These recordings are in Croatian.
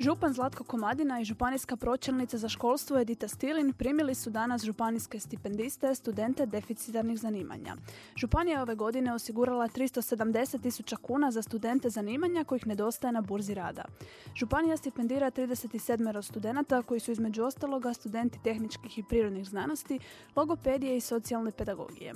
Župan Zlatko Komadina i županijska pročelnica za školstvo Edita Stilin primili su danas županijske stipendiste, studente deficitarnih zanimanja. Županija je ove godine osigurala 370 tisuća kuna za studente zanimanja kojih nedostaje na burzi rada. Županija stipendira 37 studenata koji su između ostaloga studenti tehničkih i prirodnih znanosti, logopedije i socijalne pedagogije.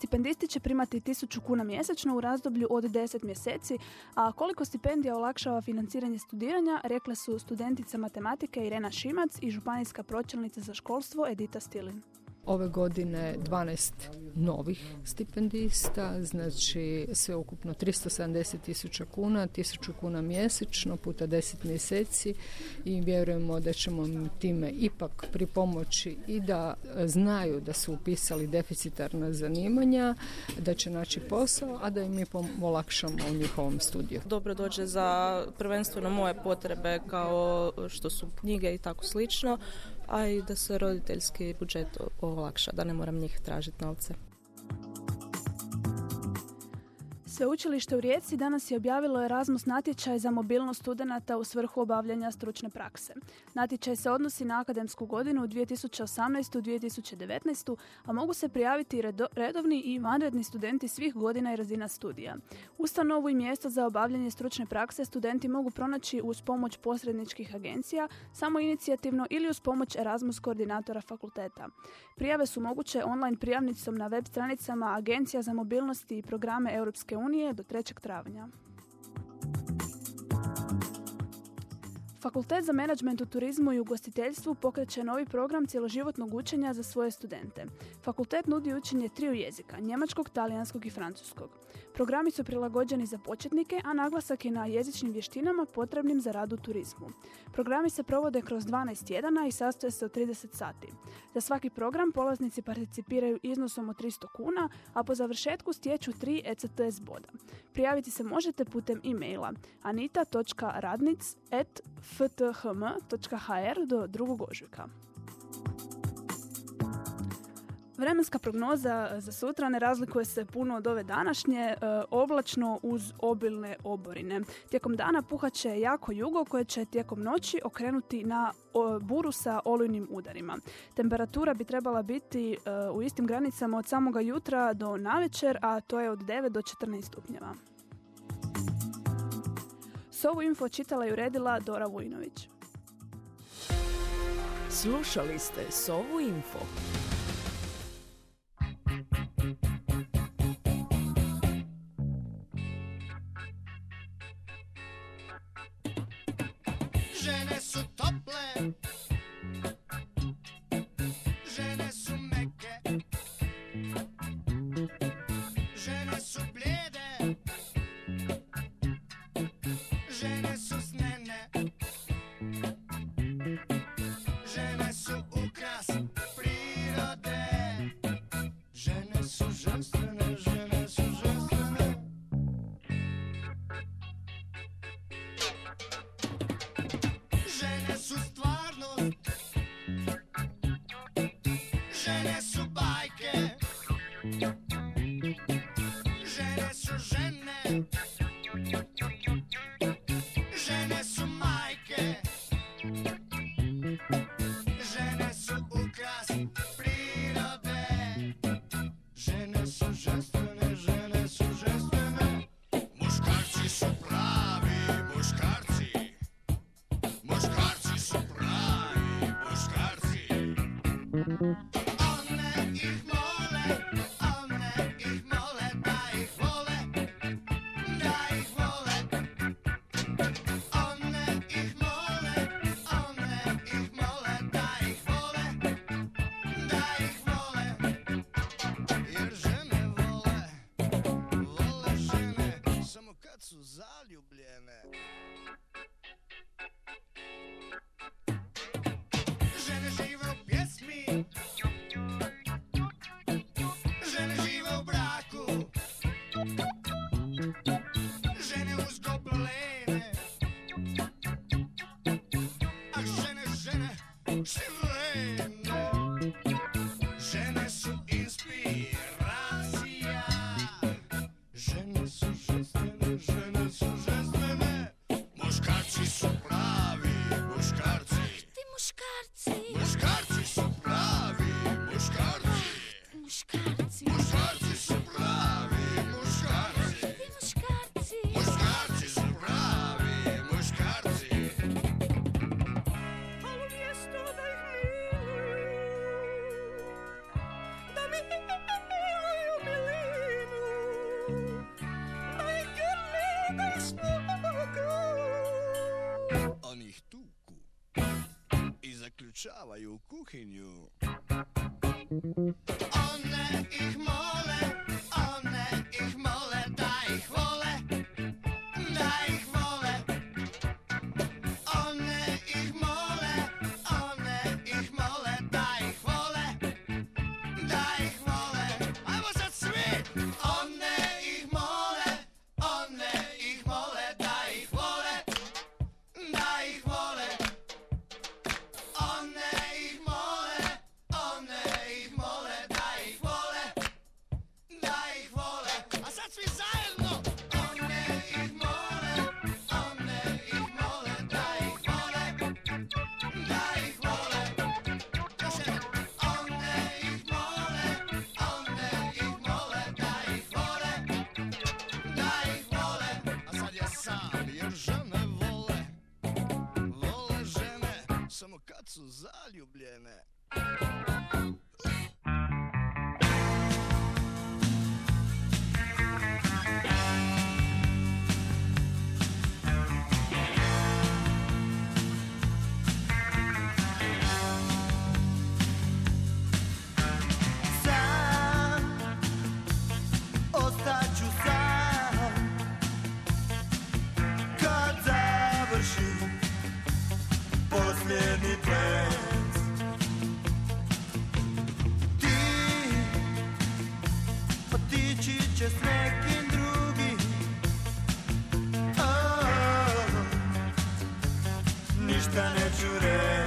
Stipendisti će primati 1000 kuna mjesečno u razdoblju od 10 mjeseci, a koliko stipendija olakšava financiranje studiranja, rekle su studentica matematike Irena Šimac i županijska pročelnica za školstvo Edita Stilin. Ove godine 12 novih stipendista, znači sve ukupno 370 tisuća kuna, 1000 kuna mjesečno puta 10 mjeseci i vjerujemo da ćemo time ipak pripomoći i da znaju da su upisali deficitarna zanimanja, da će naći posao, a da im mi olakšamo u njihovom studiju. Dobro dođe za prvenstveno moje potrebe kao što su knjige i tako slično, a i da se roditeljski budžet olakša, da ne moram njih tražiti novce. Sveučilište u Rijeci danas je objavilo Erasmus natječaj za mobilnost studenata u svrhu obavljanja stručne prakse. Natječaj se odnosi na akademsku godinu 2018-2019, a mogu se prijaviti redovni i vanredni studenti svih godina i razina studija. Ustanovu i mjesto za obavljanje stručne prakse studenti mogu pronaći uz pomoć posredničkih agencija, samo inicijativno ili uz pomoć Erasmus koordinatora fakulteta. Prijave su moguće online prijavnicom na web stranicama Agencija za mobilnost i programe Europske do 3. travnja. Fakultet za menadžment u turizmu i ugostiteljstvu pokreće novi program cjeloživotnog učenja za svoje studente. Fakultet nudi učenje triju jezika, njemačkog, talijanskog i francuskog. Programi su prilagođeni za početnike, a naglasak je na jezičnim vještinama potrebnim za rad u turizmu. Programi se provode kroz 12 tjedana i sastoje se od 30 sati. Za svaki program polaznici participiraju iznosom od 300 kuna, a po završetku stječu 3 ECTS boda. Prijaviti se možete putem e-maila anita.radnic@ fthm.hr do drugog ožujka. Vremenska prognoza za sutra ne razlikuje se puno od ove današnje, e, oblačno uz obilne oborine. Tijekom dana puhaće jako jugo koje će tijekom noći okrenuti na buru sa olujnim udarima. Temperatura bi trebala biti e, u istim granicama od samoga jutra do navečer, a to je od 9 do 14 stupnjeva. Sovu info čitala i uredila Dora Vujnović. Slušali ste Sovu info. Že nesu Mm-hmm. Thanks. Zaljubljene. Ništa neću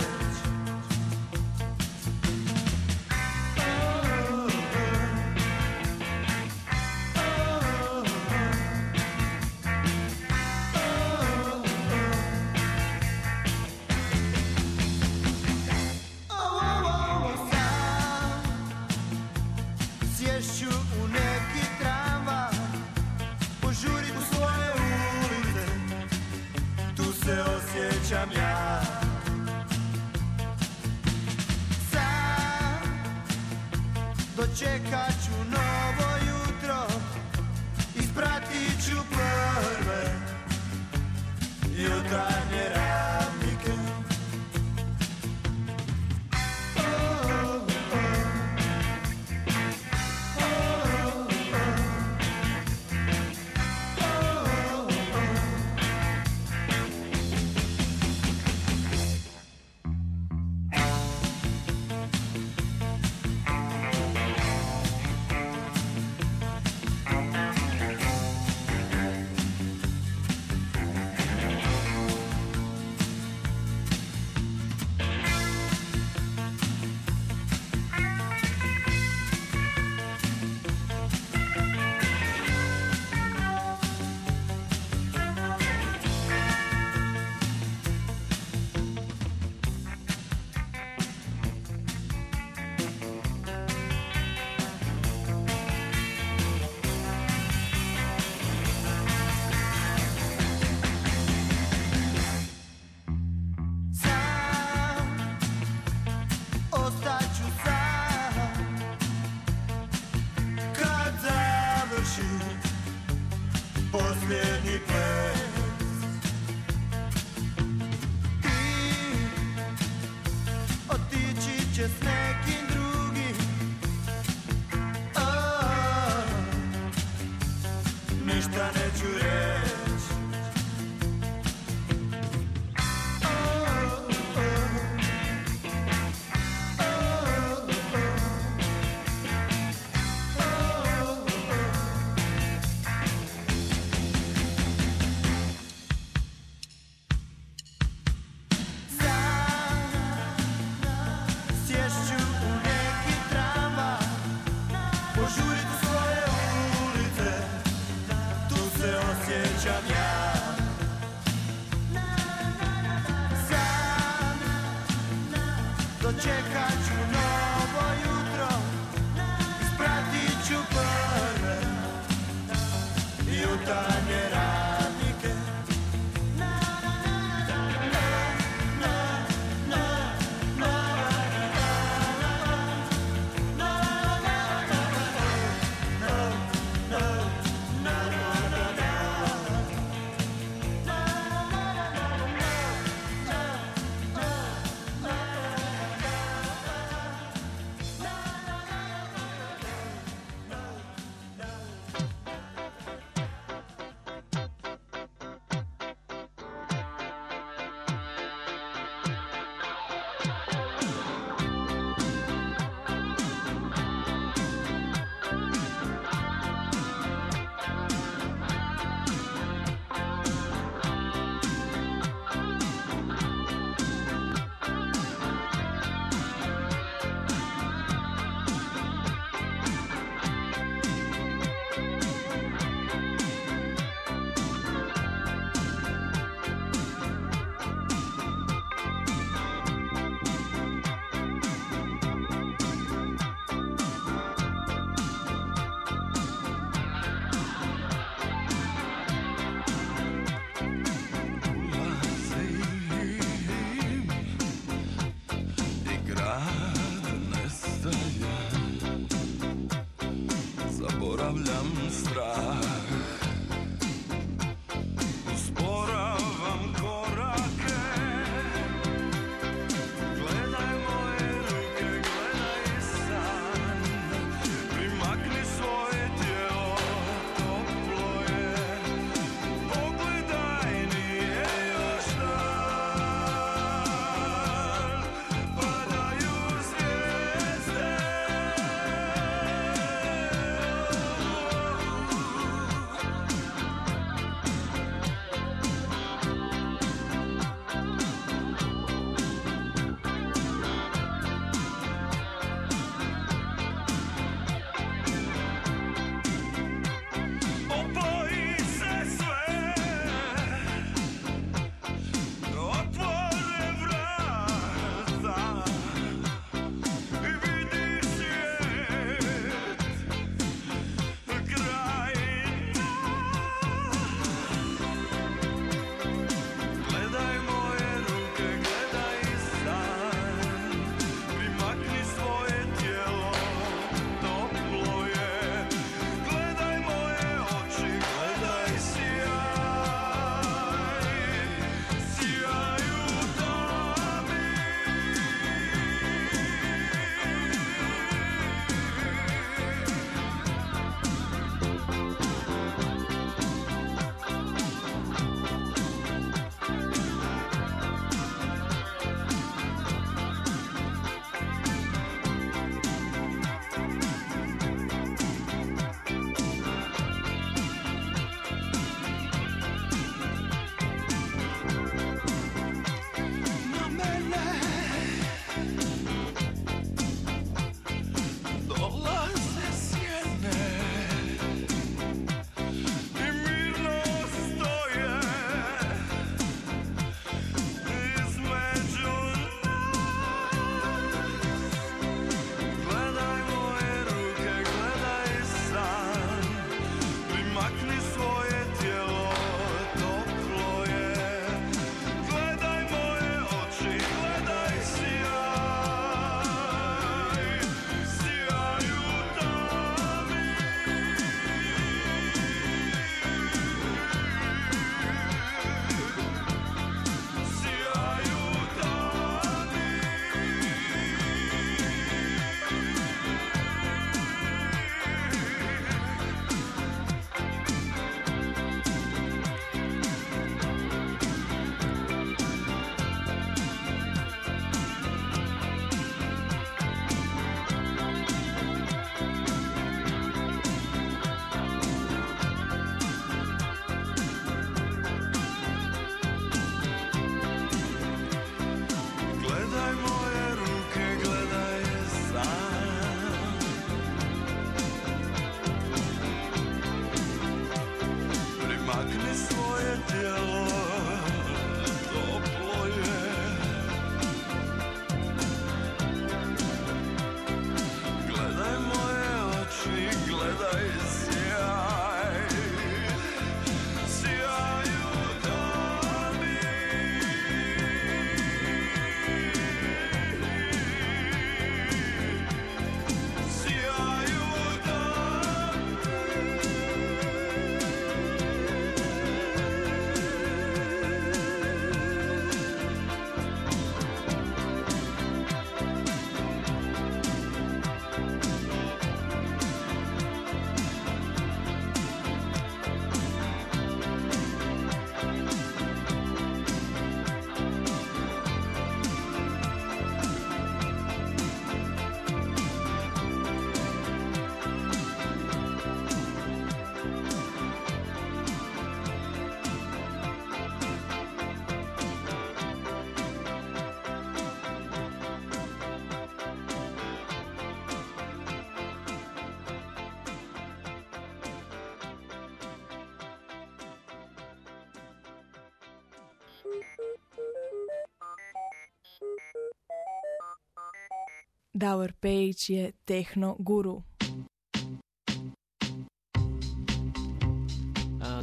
Davor Pejić je tehno guru.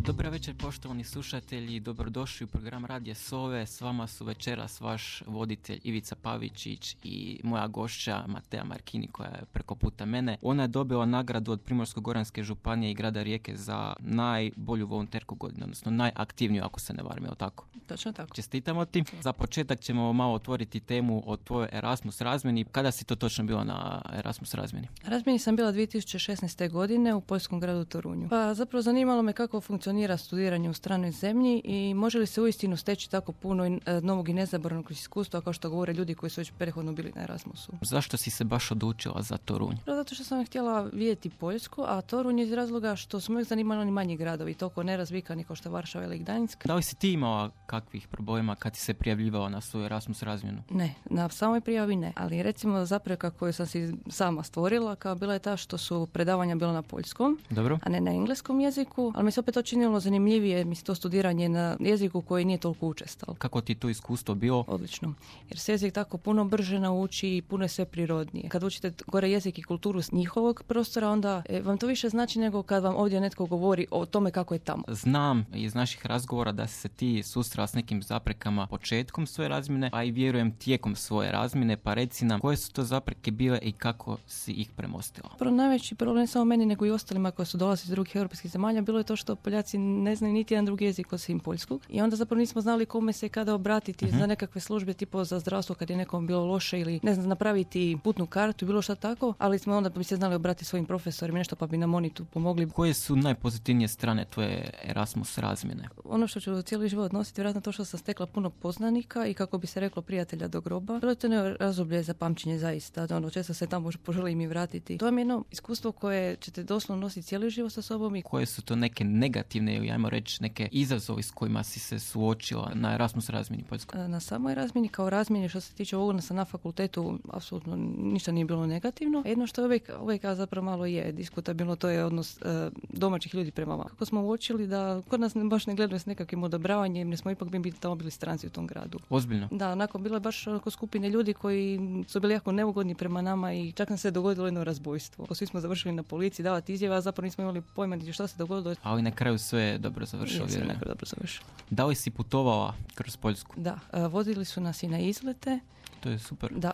Dobar večer poštovani slušatelji, dobrodošli u program Radije Sove. S vama su večeras vaš voditelj Ivica Pavičić i moja gošća Matea Markini koja je preko puta mene. Ona je dobila nagradu od Primorsko-Goranske županije i grada Rijeke za najbolju volonterku godine, odnosno najaktivniju ako se ne varam, je tako? Točno tako. Čestitamo ti. Za početak ćemo malo otvoriti temu o tvojoj Erasmus razmjeni. Kada si to točno bila na Erasmus razmjeni? Razmjeni sam bila 2016. godine u poljskom gradu Torunju. Pa zapravo zanimalo me kako funkcionira studiranje u stranoj zemlji i može li se uistinu steći tako puno e, novog i nezaboravnog iskustva kao što govore ljudi koji su već prethodno bili na Erasmusu. Zašto si se baš odlučila za Torunj? Prvo zato što sam htjela vidjeti Poljsku, a Torunj iz razloga što su me uvijek zanimali oni manji gradovi, toliko nerazvikani kao što je Varšava ili Gdanjsk. Da li si ti imala kakvih problema kad si se prijavljivala na svoju Erasmus razmjenu? Ne, na samoj prijavi ne. Ali recimo zapreka koju sam si sama stvorila kao bila je ta što su predavanja bila na poljskom, Dobro? a ne na engleskom jeziku, ali mi se opet to činilo zanimljivije, mislim to studiranje na jeziku koji nije toliko učestal. Kako ti to iskustvo bilo? Odlično. Jer se jezik tako puno brže nauči i puno je sve prirodnije. Kad učite gore jezik i kulturu s njihovog prostora, onda e, vam to više znači nego kad vam ovdje netko govori o tome kako je tamo. Znam iz naših razgovora da se ti susrela s nekim zaprekama početkom svoje razmjene, a i vjerujem tijekom svoje razmjene, pa reci nam koje su to zapreke bile i kako si ih premostila. Prvo najveći problem ne samo meni nego i ostalima koji su dolazili iz drugih europskih zemalja bilo je to što Poljaci ne znaju niti jedan drugi jezik osim poljskog i onda zapravo nismo znali kome se i kada obratiti za nekakve službe tipo za zdravstvo kad je nekom bilo loše ili ne znam napraviti putnu kartu bilo šta tako, ali smo onda bi se znali obratiti svojim profesorima nešto pa bi nam oni tu pomogli. Koje su najpozitivnije strane tvoje Erasmus razmjene? Ono što ću cijeli život nositi vjerojatno to što sam stekla puno poznanika i kako bi se reklo prijatelja do groba. Bilo je to jedno razdoblje za pamćenje zaista, ono često se tamo poželim i vratiti. To je jedno iskustvo koje ćete doslovno nositi cijeli život sa sobom i Koje su to neke negativne ili ajmo reći neke izazovi s kojima si se suočila na Erasmus razmjeni Poljskoj? Na samoj razmjeni kao razmjeni što se tiče odnosa na fakultetu apsolutno ništa nije bilo negativno. Jedno što je uvijek, uvijek zapravo malo je diskutabilno, to je odnos e, domaćih ljudi prema vama. Kako smo uočili da kod nas baš ne gledaju s nekakvim odobravanjem, jer smo ipak bili tamo bili stranci u tom gradu. Ozbiljno. Da, onako bilo je baš onako skupine ljudi koji su bili jako neugodni prema nama i čak nam se dogodilo jedno razbojstvo. Svi smo završili na policiji davati izjave, a zapravo nismo imali pojma niti šta se dogodilo. Ali na kraju sve je dobro završilo, Nije onako dobro završilo. Da li si putovala kroz Poljsku? Da, e, vodili su nas i na izlete, To je super. Da,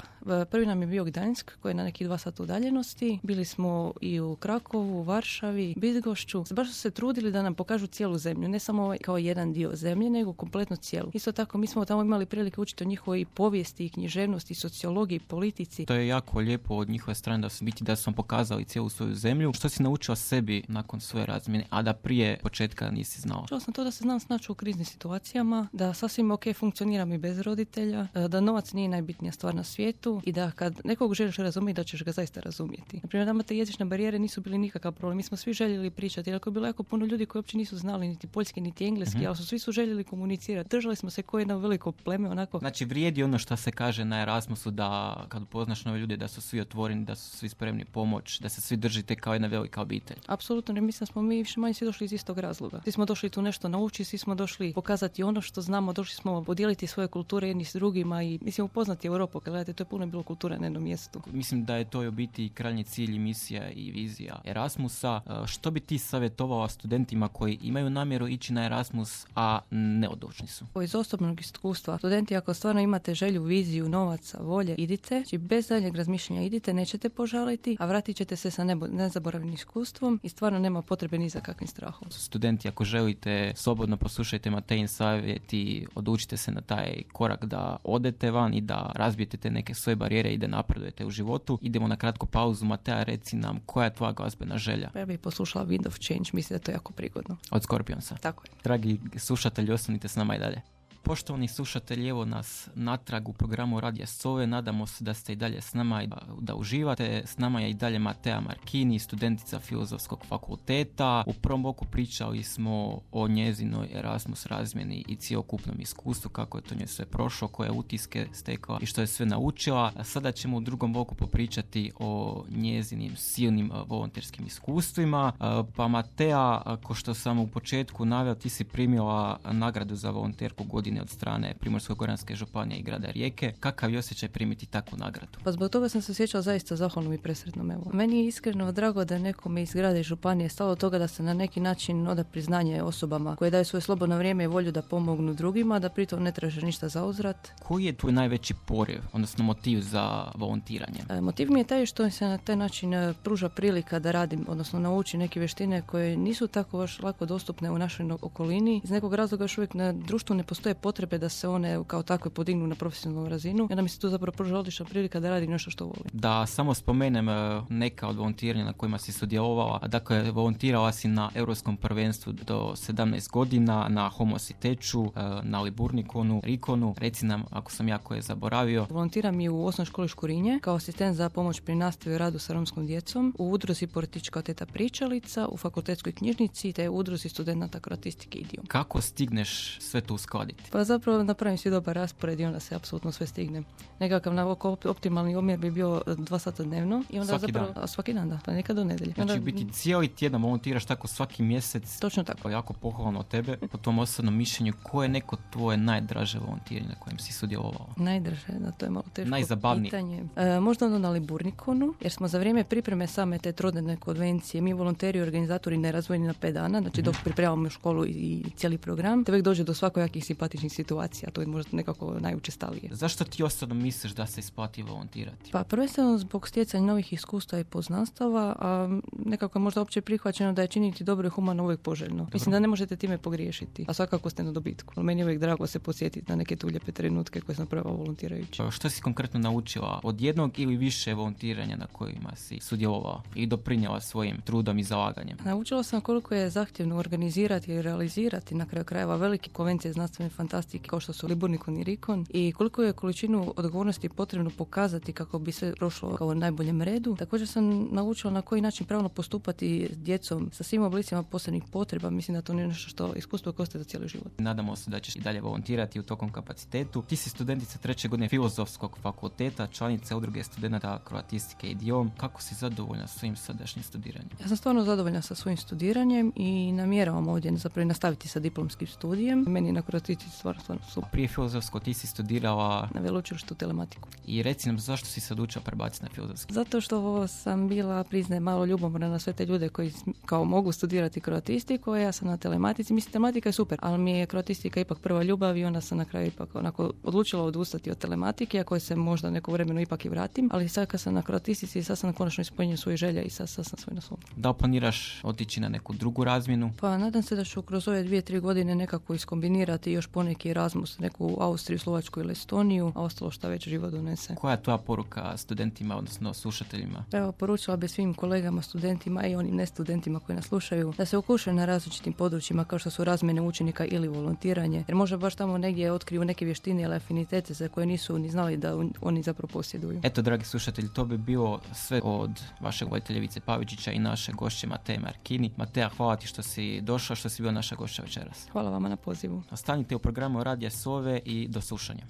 prvi nam je bio Gdansk koji je na nekih dva sata udaljenosti. Bili smo i u Krakovu, u Varšavi, Bidgošću. Baš su se trudili da nam pokažu cijelu zemlju, ne samo ovaj kao jedan dio zemlje, nego kompletno cijelu. Isto tako mi smo tamo imali prilike učiti o njihovoj povijesti i književnosti, sociologiji, politici. To je jako lijepo od njihove strane da su biti da su vam pokazali cijelu svoju zemlju. Što si naučila sebi nakon svoje razmjene, a da prije početka nisi znala? Čula sam to da se znam snaći u kriznim situacijama, da sasvim ok funkcioniram i bez roditelja, e, da novac nije najbitnija stvar na svijetu i da kad nekog želiš razumjeti, da ćeš ga zaista razumjeti. Naprimjer, nama te jezične barijere nisu bili nikakav problem. Mi smo svi željeli pričati, jer ako je bilo jako puno ljudi koji uopće nisu znali niti poljski, niti engleski, ali su svi su željeli komunicirati. Držali smo se kao jedno veliko pleme, onako Znači vrijedi ono što se kaže na Erasmusu da kad upoznaš nove ljude da su svi otvoreni, da su svi spremni pomoć, da se svi držite kao jedna velika obitelj. Apsolutno, ne mislim smo mi više manje svi došli iz istog razloga. Svi smo došli tu nešto naučiti, svi smo došli pokazati ono što znamo, došli smo podijeliti svoje kulture jedni s drugima i mislim upoznati Europu. Kad gledate, to je puno bilo kulture na jednom mjestu. Mislim da je to i u biti krajnji cilj i misija i vizija Erasmusa. E, Što bi ti savjetovala studentima koji imaju namjeru ići na Erasmus, a neodlučni su? Iz osobnog iskustva, studenti ako stvarno imate želju, viziju, novaca, volje, idite, znači bez daljeg razmišljanja idite, nećete požaliti, a vratit ćete se sa nebo, nezaboravnim iskustvom i stvarno nema potrebe ni za kakvim strahom. Studenti, ako želite, slobodno poslušajte Matejin savjet i odlučite se na taj korak da odete van i da razbijete te neke svoje barijere i da napredujete u životu. Idemo na kratku pauzu. Mateja, reci nam koja je tvoja glazbena želja Pa ja bih poslušala Wind of Change, mislim da je to jako prigodno. od Scorpionsa? Tako je. Dragi slušatelji, ostanite s nama i dalje. Poštovani slušatelji, evo nas natrag u programu Radija Sove. Nadamo se da ste i dalje s nama i da, uživate. S nama je i dalje Matea Markini, studentica Filozofskog fakulteta. U prvom bloku pričali smo o njezinoj Erasmus razmjeni i cijelokupnom iskustvu, kako je to nje sve prošlo, koje utiske stekla i što je sve naučila. A sada ćemo u drugom bloku popričati o njezinim silnim volonterskim iskustvima. Pa Matea, ako što sam u početku naveo, ti si primila nagradu za volonterku godine godine od strane Primorsko-Goranske županije i grada Rijeke. Kakav je osjećaj primiti takvu nagradu? Pa zbog toga sam se osjećala zaista zahvalnom i presretnom. Evo. Meni je iskreno drago da nekome iz grada i županije stalo od toga da se na neki način oda priznanje osobama koje daju svoje slobodno vrijeme i volju da pomognu drugima, da pritom ne traže ništa za uzvrat. Koji je tvoj najveći poriv, odnosno motiv za volontiranje? E, Motiv mi je taj što se na taj način e, pruža prilika da radim, odnosno nauči neke vještine koje nisu tako baš lako dostupne u našoj okolini. Iz nekog razloga još uvijek na društvu ne postoje potrebe da se one kao takve podignu na profesionalnu razinu. Onda mi se tu zapravo pruža odlična prilika da radim nešto što volim. Da samo spomenem e, neka od volontiranja na kojima si sudjelovala. Dakle, volontirala si na Europskom prvenstvu do 17 godina, na Homositeču, e, na Liburnikonu, Rikonu. Reci nam ako sam ja koje zaboravio. Volontiram i u osnovnoj školi Škurinje kao asistent za pomoć pri nastavi i radu sa romskom djecom, u udruzi Politička teta pričalica, u fakultetskoj knjižnici te u udruzi studenta kroatistike idiom. Kako stigneš sve to uskladiti? Pa zapravo napravim si dobar raspored i onda se apsolutno sve stigne. Nekakav na oko op- optimalni omjer bi bio e, dva sata dnevno i onda Svaki zapravo dan? a svaki dan da, pa nekad do nedelje. Znači Onda- biti cijeli tjedan volontiraš tako svaki mjesec. Točno tako. Jako pohvalno od tebe. Po tom osobnom mišljenju, koje je neko tvoje najdraže volontiranje na kojem si sudjelovala? Najdraže, da to je malo teško Najzabavnije. pitanje. E, možda ono na Liburnikonu, jer smo za vrijeme pripreme same te trodnevne konvencije, mi volonteri i organizatori ne razvojeni na pet dana, znači dok pripremamo školu i, i cijeli program, te uvijek dođe do svakojakih simpatičnih situacija, to je možda nekako najučestalije. Zašto ti osobno misliš da se isplati volontirati? Pa prvenstveno zbog stjecanja novih iskustva i poznanstava, a nekako je možda opće prihvaćeno da je činiti dobro i humano uvijek poželjno. Mislim da ne možete time pogriješiti, a svakako ste na dobitku. Ali Meni je uvijek drago se podsjetiti na neke tu lijepe trenutke koje sam napravila volontirajući. Pa Što si konkretno naučila od jednog ili više volontiranja na kojima si sudjelovala i doprinjela svojim trudom i zalaganjem? Naučila sam koliko je zahtjevno organizirati i realizirati na kraju krajeva velike konvencije znanstvene fantastike kao što su Liburnikon i Rikon i koliko je količinu odgovornosti potrebno pokazati kako bi sve prošlo kao najboljem redu. Također sam naučila na koji način pravilno postupati s djecom sa svim oblicima posebnih potreba. Mislim da to nije nešto što iskustvo koje ostaje za cijeli život. Nadamo se da ćeš i dalje volontirati u tokom kapacitetu. Ti si studentica treće godine filozofskog fakulteta, članica udruge studenta kroatistike i idiom. Kako si zadovoljna svojim sadašnjim studiranjem? Ja sam stvarno zadovoljna sa svojim studiranjem i namjeravam ovdje zapravo nastaviti sa diplomskim studijem. Meni na kroatistici stvarno, stvarno super. Prije filozofsko ti si studirala Na veleučilištu telematiku. i reci nam zašto si se odlučila prebaciti na filozofski. Zato što sam bila, priznajem, malo ljubomorna na sve te ljude koji kao mogu studirati kroatistiku, a ja sam na telematici. Mislim, telematika je super, ali mi je kroatistika ipak prva ljubav i onda sam na kraju ipak onako odlučila odustati od telematike, a koje se možda neko vremenu ipak i vratim. Ali sad kad sam na kroatistici, sad sam konačno ispunio svoje želje i sad, sad sam svoj na svom. Da planiraš otići na neku drugu razmjenu? Pa nadam se da ću kroz ove dvije, tri godine nekako iskombinirati još poneki Erasmus, neku Austriju, Slovačku ili Estoniju, a ostalo šta već život donese. Koja je tvoja poruka studentima, odnosno slušateljima? Evo, poručila bi svim kolegama, studentima i onim nestudentima koji nas slušaju da se okušaju na različitim područjima kao što su razmjene učenika ili volontiranje, jer možda baš tamo negdje otkriju neke vještine ili afinitete za koje nisu ni znali da oni zapravo posjeduju. Eto, dragi slušatelji, to bi bilo sve od vašeg voditelja Vice Pavičića i naše gošće Mateja Markini. Mateja, hvala ti što si došla, što si bio naša gošća večeras. Hvala vama na pozivu. Ostanite u programu Radija Sove i do slušanja.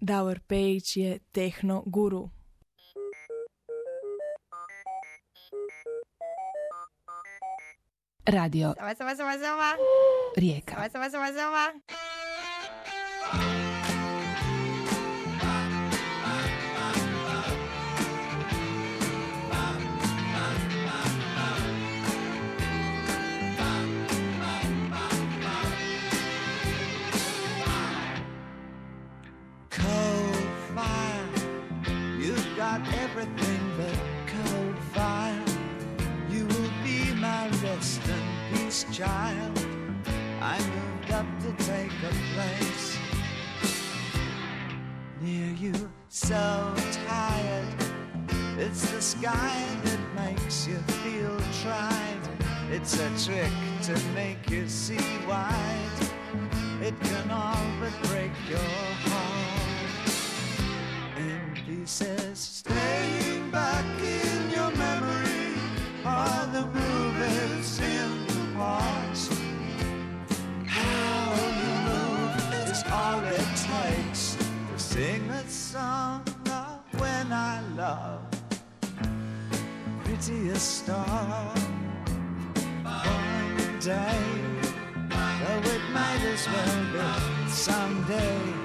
Davor Pejić je tehno guru. Radio Sama, sama, sama, sama. Rijeka. Sama, sama, sama, sama. Child. I moved up to take a place near you. So tired, it's the sky that makes you feel tried. It's a trick to make you see white. It can all but break your heart in pieces. Staying back sing a song of when I love. Prettiest star one day. Though it might as well be someday.